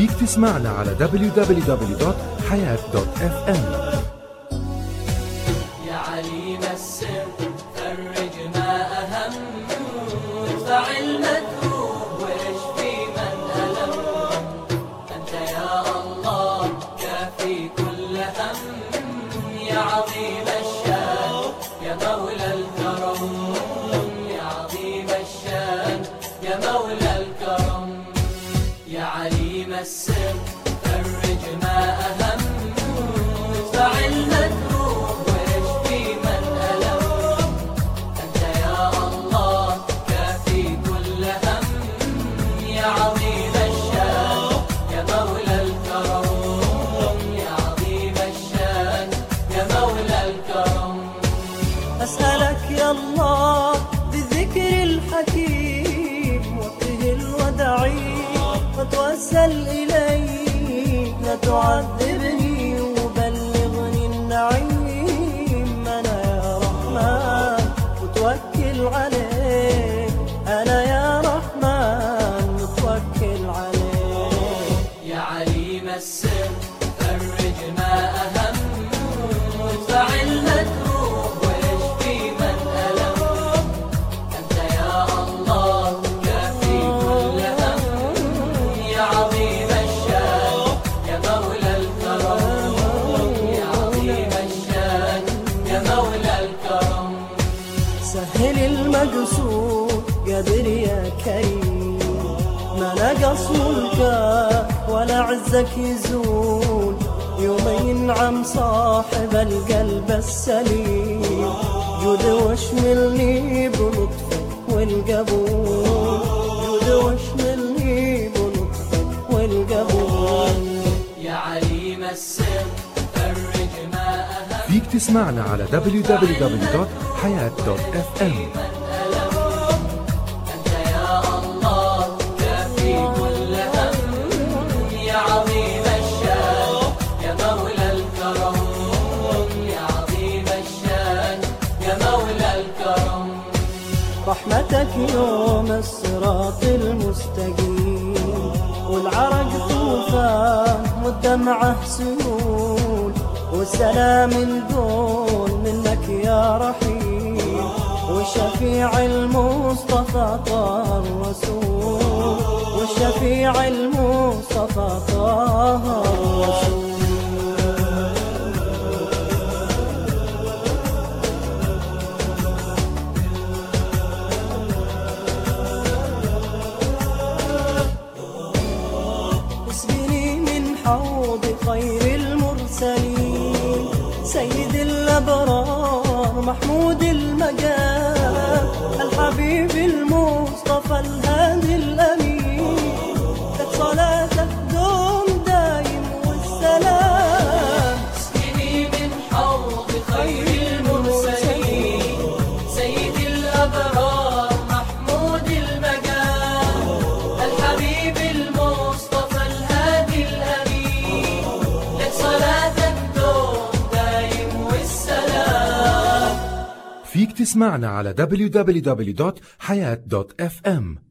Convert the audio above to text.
فيك تسمعنا على www.hayat.fm يا عليم السر فرج ما أهم. ادفع المكروه واشفي من ألم. أنت يا الله كافي كل هم. يا عظيم الشان يا مولى الكرم. يا عظيم الشان يا مولى عليم واتوسل إليك لا تعذبني. كريم ما نقص ملكك ولا عزك يزول. يوم ينعم صاحب القلب السليم. جود واشملني بلطفك والقبول. جود واشملني بلطفك والقبول. يا عليم السر فرج ما أهم. فيك تسمعنا على www.hayat.fm رحمتك يوم الصراط المستقيم. والعرق طوفان والدمعة سيول والسلام نقول منك يا رحيم. والشفيع المصطفى طه الرسول والشفيع المصطفى طه الرسول. خير المرسلين سيد الأبرار محمود المقام الحبيب المصطفى الهادي الأمين. فيك تسمعنا على www.hayat.fm